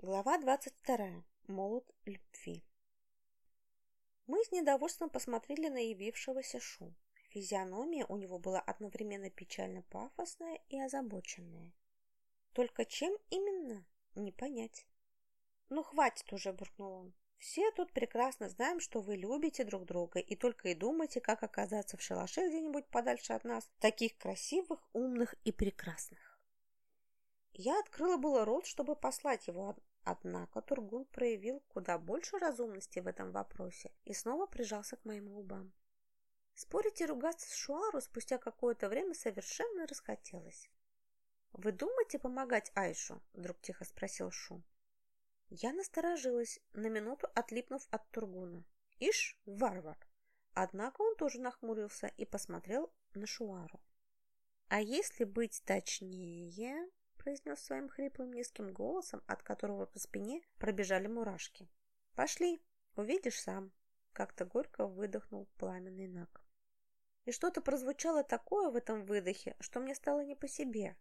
Глава 22. Молот любви. Мы с недовольством посмотрели на явившегося Шу. Физиономия у него была одновременно печально пафосная и озабоченная. Только чем именно, не понять. «Ну, хватит уже», — буркнул он. «Все тут прекрасно знаем, что вы любите друг друга и только и думаете, как оказаться в шалаше где-нибудь подальше от нас, таких красивых, умных и прекрасных». Я открыла было рот, чтобы послать его, однако Тургун проявил куда больше разумности в этом вопросе и снова прижался к моим губам. Спорить и ругаться с Шуару спустя какое-то время совершенно расхотелось. «Вы думаете помогать Айшу?» – вдруг тихо спросил Шу. Я насторожилась, на минуту отлипнув от Тургуна. «Ишь, варвар!» Однако он тоже нахмурился и посмотрел на Шуару. «А если быть точнее...» произнес своим хриплым низким голосом, от которого по спине пробежали мурашки. «Пошли, увидишь сам», — как-то горько выдохнул пламенный наг. И что-то прозвучало такое в этом выдохе, что мне стало не по себе.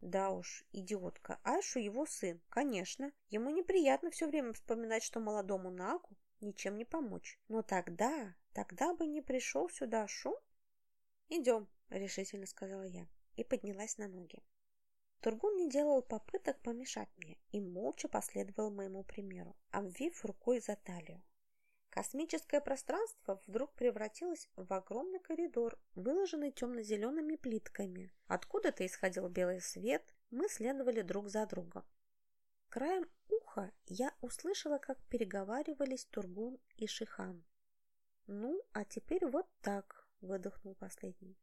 Да уж, идиотка, Айшу его сын, конечно. Ему неприятно все время вспоминать, что молодому Нагу ничем не помочь. Но тогда, тогда бы не пришел сюда шум. «Идем», — решительно сказала я и поднялась на ноги. Тургун не делал попыток помешать мне и молча последовал моему примеру, обвив рукой за талию. Космическое пространство вдруг превратилось в огромный коридор, выложенный темно-зелеными плитками. Откуда-то исходил белый свет, мы следовали друг за другом. Краем уха я услышала, как переговаривались Тургун и Шихан. «Ну, а теперь вот так», — выдохнул последний.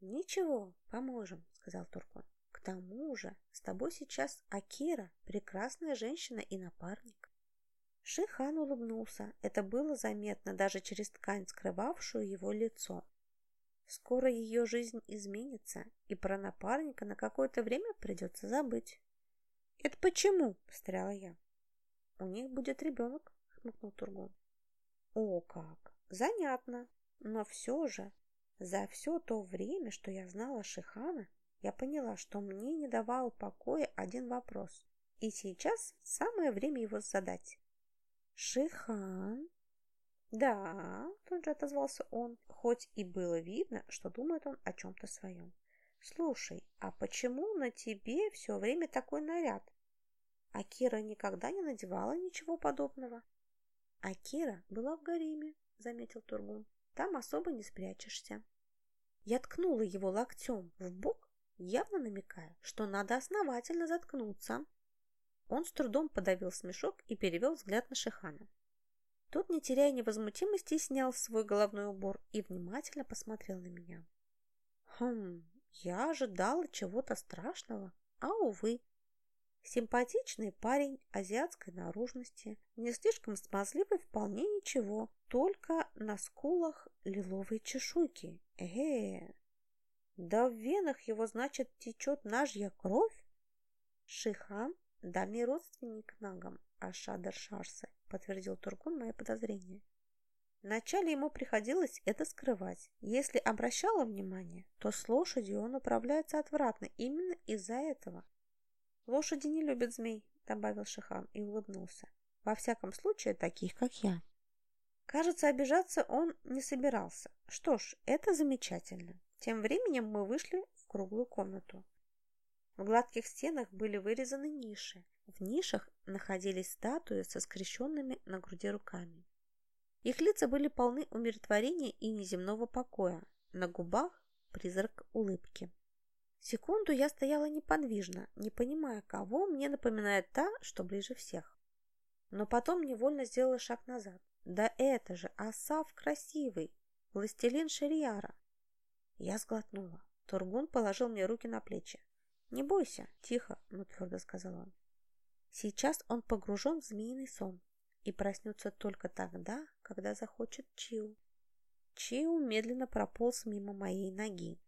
«Ничего, поможем», — сказал Тургун тому же с тобой сейчас Акира, прекрасная женщина и напарник. Шихан улыбнулся. Это было заметно даже через ткань, скрывавшую его лицо. Скоро ее жизнь изменится, и про напарника на какое-то время придется забыть. «Это почему?» – встряла я. «У них будет ребенок», – хмыкнул Тургун. «О, как! Занятно! Но все же, за все то время, что я знала Шихана, я поняла, что мне не давал покоя один вопрос. И сейчас самое время его задать. «Шихан?» «Да», — тут же отозвался он, хоть и было видно, что думает он о чем-то своем. «Слушай, а почему на тебе все время такой наряд? А Кира никогда не надевала ничего подобного?» «А Кира была в гареме», — заметил Тургун. «Там особо не спрячешься». Я ткнула его локтем в бок явно намекая, что надо основательно заткнуться. Он с трудом подавил смешок и перевел взгляд на Шихана. Тот, не теряя невозмутимости, снял свой головной убор и внимательно посмотрел на меня. Хм, я ожидала чего-то страшного, а увы. Симпатичный парень азиатской наружности, не слишком смазливый, вполне ничего, только на скулах лиловые чешуйки. Э, да в венах его, значит, течет нажья кровь? Шихан – дальний родственник нагам Ашадр Шарсы, подтвердил Тургун мои подозрения. Вначале ему приходилось это скрывать. Если обращала внимание, то с лошадью он управляется отвратно именно из-за этого. «Лошади не любят змей», — добавил Шихан и улыбнулся. «Во всяком случае, таких, как я». Кажется, обижаться он не собирался. Что ж, это замечательно. Тем временем мы вышли в круглую комнату. В гладких стенах были вырезаны ниши. В нишах находились статуи со скрещенными на груди руками. Их лица были полны умиротворения и неземного покоя. На губах призрак улыбки. Секунду я стояла неподвижно, не понимая, кого мне напоминает та, что ближе всех. Но потом невольно сделала шаг назад. Да это же Асав красивый, властелин Шерьяра. Я сглотнула. Тургун положил мне руки на плечи. «Не бойся, тихо», — но твердо сказал он. «Сейчас он погружен в змеиный сон и проснется только тогда, когда захочет Чиу». Чиу медленно прополз мимо моей ноги.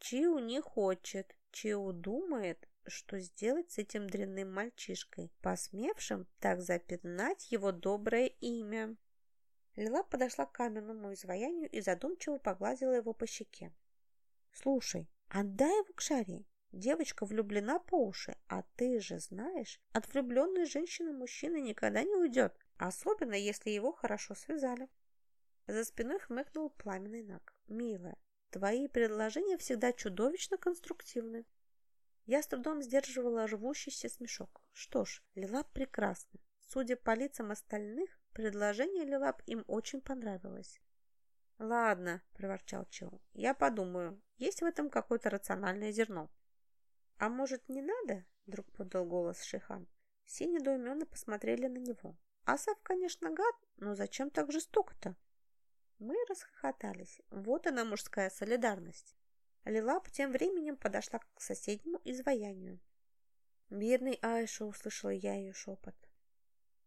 Чиу не хочет. Чиу думает, что сделать с этим дрянным мальчишкой, посмевшим так запятнать его доброе имя. Лила подошла к каменному изваянию и задумчиво погладила его по щеке. «Слушай, отдай его к шаре. Девочка влюблена по уши, а ты же знаешь, от влюбленной женщины мужчина никогда не уйдет, особенно если его хорошо связали. За спиной хмыкнул пламенный наг. Милая, твои предложения всегда чудовищно конструктивны. Я с трудом сдерживала рвущийся смешок. Что ж, Лилап прекрасно. Судя по лицам остальных, предложение Лилап им очень понравилось. «Ладно», — проворчал Чел, — «я подумаю, есть в этом какое-то рациональное зерно». «А может, не надо?» — вдруг подал голос Шихан. Все недоуменно посмотрели на него. Асав, конечно, гад, но зачем так жестоко-то? Мы расхохотались. Вот она мужская солидарность. Лилап тем временем подошла к соседнему изваянию. «Бедный Айша!» — услышала я ее шепот.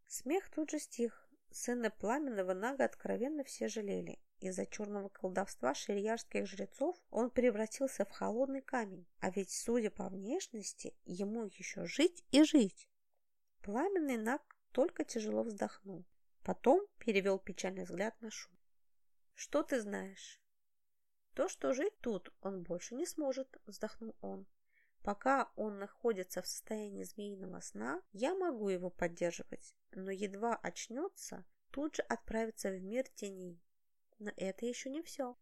Смех тут же стих. Сына Пламенного Нага откровенно все жалели. Из-за черного колдовства ширьярских жрецов он превратился в холодный камень, а ведь, судя по внешности, ему еще жить и жить. Пламенный Наг только тяжело вздохнул. Потом перевел печальный взгляд на Шу. Что ты знаешь? То, что жить тут он больше не сможет, вздохнул он. Пока он находится в состоянии змеиного сна, я могу его поддерживать, но едва очнется, тут же отправится в мир теней. Но это еще не все.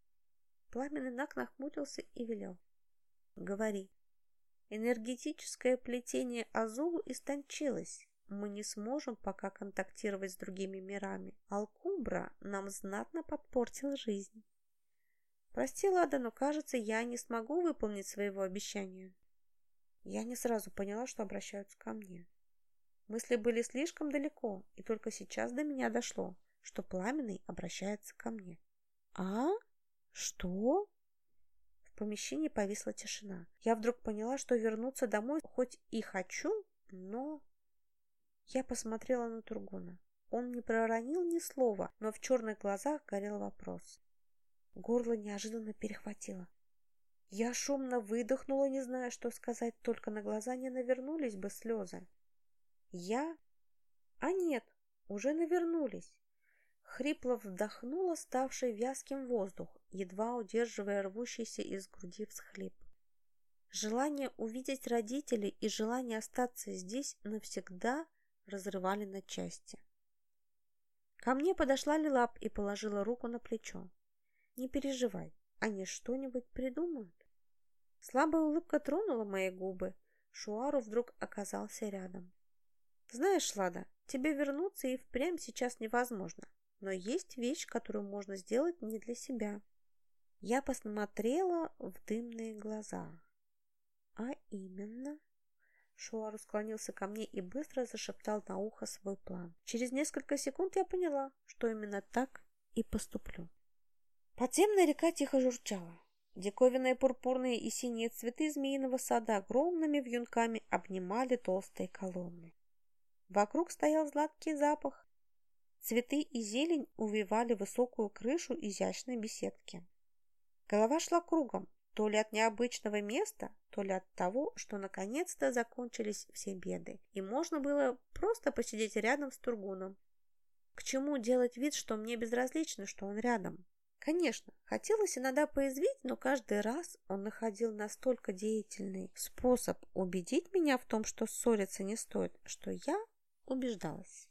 Пламенный Нак нахмурился и велел. Говори. Энергетическое плетение Азулу истончилось мы не сможем пока контактировать с другими мирами. Алкубра нам знатно подпортил жизнь. Прости, Лада, но кажется, я не смогу выполнить своего обещания. Я не сразу поняла, что обращаются ко мне. Мысли были слишком далеко, и только сейчас до меня дошло, что Пламенный обращается ко мне. «А? Что?» В помещении повисла тишина. Я вдруг поняла, что вернуться домой хоть и хочу, но я посмотрела на Тургуна. Он не проронил ни слова, но в черных глазах горел вопрос. Горло неожиданно перехватило. Я шумно выдохнула, не зная, что сказать, только на глаза не навернулись бы слезы. Я? А нет, уже навернулись. Хрипло вдохнула ставший вязким воздух, едва удерживая рвущийся из груди всхлип. Желание увидеть родителей и желание остаться здесь навсегда – разрывали на части. Ко мне подошла Лилап и положила руку на плечо. «Не переживай, они что-нибудь придумают». Слабая улыбка тронула мои губы. Шуару вдруг оказался рядом. «Знаешь, Лада, тебе вернуться и впрямь сейчас невозможно, но есть вещь, которую можно сделать не для себя». Я посмотрела в дымные глаза. «А именно?» Шуару склонился ко мне и быстро зашептал на ухо свой план. Через несколько секунд я поняла, что именно так и поступлю. Подземная река тихо журчала. Диковинные пурпурные и синие цветы змеиного сада огромными вьюнками обнимали толстые колонны. Вокруг стоял сладкий запах. Цветы и зелень увивали высокую крышу изящной беседки. Голова шла кругом, то ли от необычного места, то ли от того, что наконец-то закончились все беды, и можно было просто посидеть рядом с Тургуном. К чему делать вид, что мне безразлично, что он рядом? Конечно, хотелось иногда поязвить, но каждый раз он находил настолько деятельный способ убедить меня в том, что ссориться не стоит, что я убеждалась.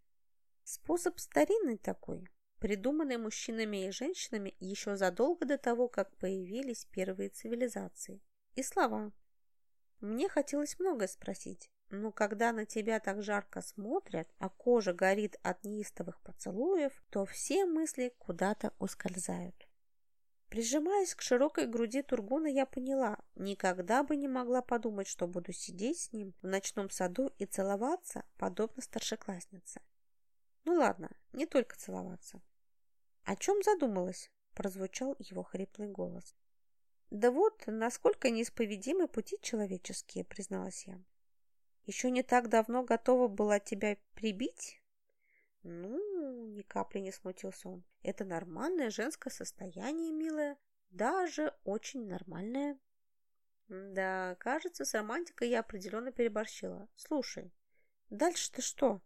Способ старинный такой, придуманный мужчинами и женщинами еще задолго до того, как появились первые цивилизации. И слова. Мне хотелось многое спросить, но когда на тебя так жарко смотрят, а кожа горит от неистовых поцелуев, то все мысли куда-то ускользают. Прижимаясь к широкой груди Тургуна, я поняла, никогда бы не могла подумать, что буду сидеть с ним в ночном саду и целоваться, подобно старшекласснице. Ну ладно, не только целоваться. «О чем задумалась?» – прозвучал его хриплый голос. «Да вот, насколько неисповедимы пути человеческие», – призналась я. «Еще не так давно готова была тебя прибить?» «Ну, ни капли не смутился он. Это нормальное женское состояние, милая. Даже очень нормальное». «Да, кажется, с романтикой я определенно переборщила. Слушай, дальше-то что?»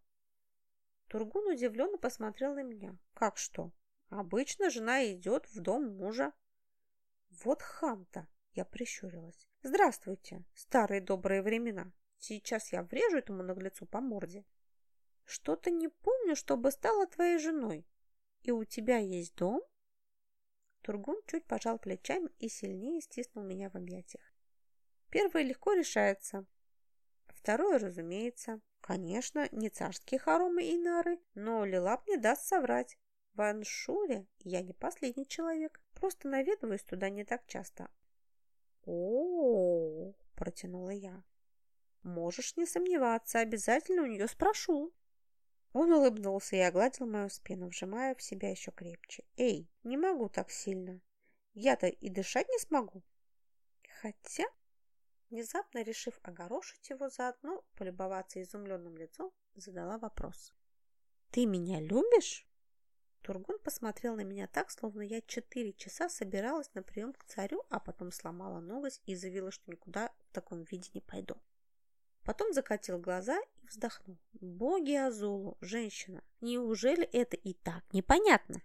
Тургун удивленно посмотрел на меня. «Как что?» Обычно жена идет в дом мужа. Вот хам-то, я прищурилась. Здравствуйте, старые добрые времена. Сейчас я врежу этому наглецу по морде. Что-то не помню, чтобы стала твоей женой. И у тебя есть дом? Тургун чуть пожал плечами и сильнее стиснул меня в объятиях. Первое легко решается. Второе, разумеется, конечно, не царские хоромы и нары, но Лилап не даст соврать. В Аншуре я не последний человек, просто наведываюсь туда не так часто. О, протянула я. Можешь не сомневаться, обязательно у нее спрошу. Он улыбнулся и огладил мою спину, вжимая в себя еще крепче. «Эй, не могу так сильно. Я-то и дышать не смогу». Хотя, внезапно решив огорошить его заодно, полюбоваться изумленным лицом, задала вопрос. «Ты меня любишь?» Тургун посмотрел на меня так, словно я четыре часа собиралась на прием к царю, а потом сломала ноготь и заявила, что никуда в таком виде не пойду. Потом закатил глаза и вздохнул. Боги Азулу, женщина, неужели это и так непонятно?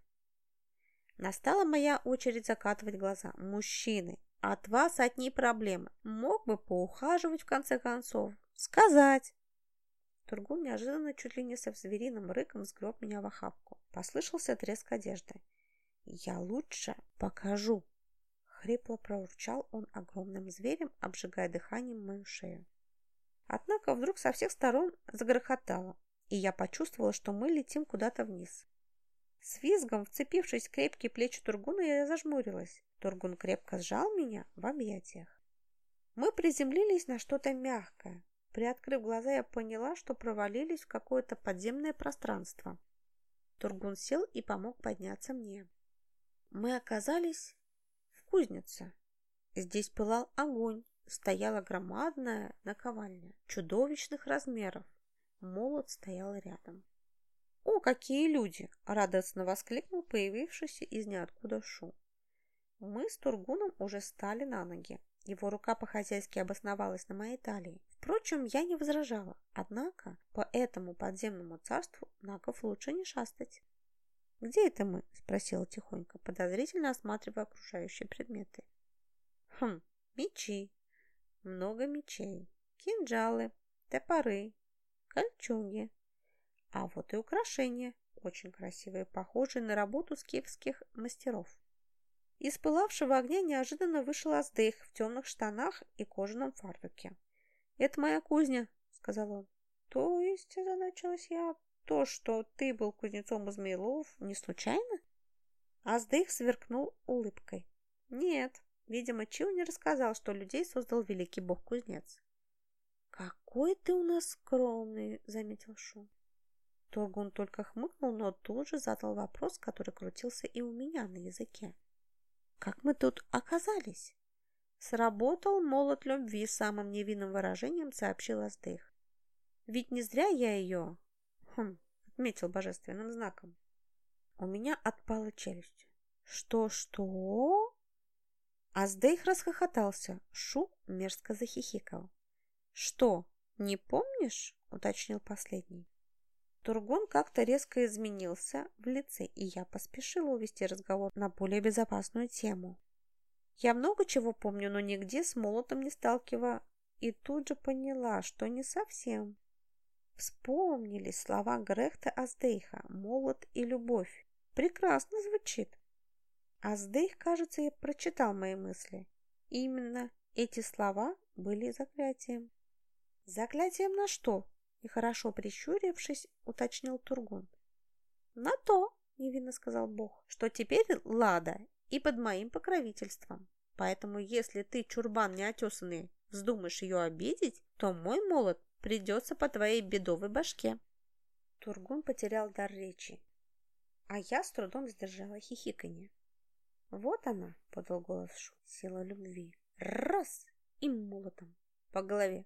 Настала моя очередь закатывать глаза. Мужчины, от вас одни проблемы. Мог бы поухаживать в конце концов. Сказать. Тургун неожиданно чуть ли не со звериным рыком сгреб меня в охапку. Послышался треск одежды. «Я лучше покажу!» Хрипло проурчал он огромным зверем, обжигая дыханием мою шею. Однако вдруг со всех сторон загрохотало, и я почувствовала, что мы летим куда-то вниз. С визгом, вцепившись в крепкие плечи Тургуна, я зажмурилась. Тургун крепко сжал меня в объятиях. Мы приземлились на что-то мягкое. Приоткрыв глаза, я поняла, что провалились в какое-то подземное пространство. Тургун сел и помог подняться мне. Мы оказались в кузнице. Здесь пылал огонь, стояла громадная наковальня чудовищных размеров. Молот стоял рядом. «О, какие люди!» – радостно воскликнул появившийся из ниоткуда Шу. Мы с Тургуном уже стали на ноги. Его рука по-хозяйски обосновалась на моей талии. Впрочем, я не возражала. Однако по этому подземному царству нагов лучше не шастать. «Где это мы?» – спросила тихонько, подозрительно осматривая окружающие предметы. «Хм, мечи, много мечей, кинжалы, топоры, кольчуги. А вот и украшения, очень красивые, похожие на работу скифских мастеров. Из пылавшего огня неожиданно вышел Аздейх в темных штанах и кожаном фартуке. «Это моя кузня», — сказал он. «То есть, — озадачилась я, — то, что ты был кузнецом из Мейлов, не случайно?» Аздейх сверкнул улыбкой. «Нет, Видимо, Чиу не рассказал, что людей создал великий бог-кузнец. «Какой ты у нас скромный!» — заметил Шу. Торгун только хмыкнул, но тут же задал вопрос, который крутился и у меня на языке. «Как мы тут оказались?» «Сработал молот любви», — самым невинным выражением сообщил Аздых. «Ведь не зря я ее...» «Хм», — отметил божественным знаком. У меня отпала челюсть. «Что-что?» Аздейх расхохотался. Шу мерзко захихикал. «Что, не помнишь?» — уточнил последний. Тургон как-то резко изменился в лице, и я поспешила увести разговор на более безопасную тему. Я много чего помню, но нигде с молотом не сталкивала, и тут же поняла, что не совсем. Вспомнили слова Грехта Аздейха «молот и любовь». Прекрасно звучит. Аздейх, кажется, и прочитал мои мысли. И именно эти слова были заклятием. «Заклятием на что?» – нехорошо прищурившись, уточнил Тургун. «На то», – невинно сказал Бог, – «что теперь Лада и под моим покровительством. Поэтому, если ты, чурбан неотесанный, вздумаешь ее обидеть, то мой молот придется по твоей бедовой башке». Тургун потерял дар речи, а я с трудом сдержала хихиканье. «Вот она!» — подал голос Шу. «Сила любви. Раз! И молотом. По голове.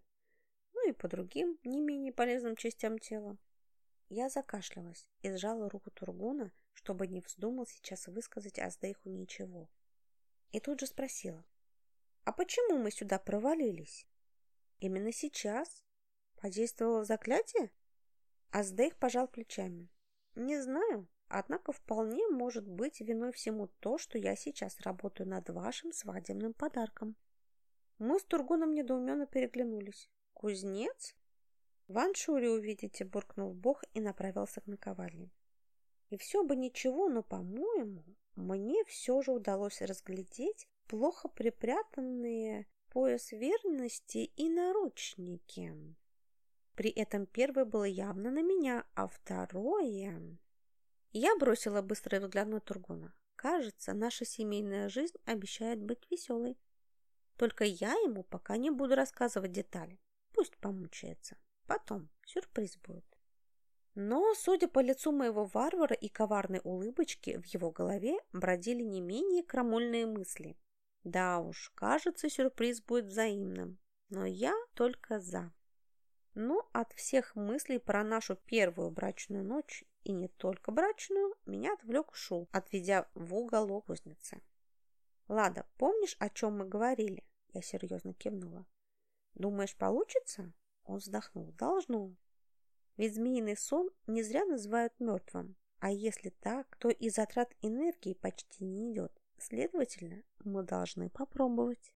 Ну и по другим, не менее полезным частям тела». Я закашлялась и сжала руку Тургуна, чтобы не вздумал сейчас высказать Аздейху ничего. И тут же спросила. «А почему мы сюда провалились?» «Именно сейчас? Подействовало заклятие?» Аздейх пожал плечами. «Не знаю. Однако вполне может быть виной всему то, что я сейчас работаю над вашим свадебным подарком. Мы с Тургуном недоуменно переглянулись. «Кузнец?» «Ван Шури увидите», — буркнул Бог и направился к наковальне. И все бы ничего, но, по-моему, мне все же удалось разглядеть плохо припрятанные пояс верности и наручники. При этом первое было явно на меня, а второе... Я бросила быстрый взгляд на Тургуна. Кажется, наша семейная жизнь обещает быть веселой. Только я ему пока не буду рассказывать детали. Пусть помучается. Потом сюрприз будет. Но, судя по лицу моего варвара и коварной улыбочке, в его голове бродили не менее крамольные мысли. Да уж, кажется, сюрприз будет взаимным. Но я только за. Но от всех мыслей про нашу первую брачную ночь, и не только брачную, меня отвлек Шу, отведя в уголок кузницы. «Лада, помнишь, о чем мы говорили?» Я серьезно кивнула. «Думаешь, получится?» Он вздохнул. «Должно. Ведь змеиный сон не зря называют мертвым. А если так, то и затрат энергии почти не идет. Следовательно, мы должны попробовать.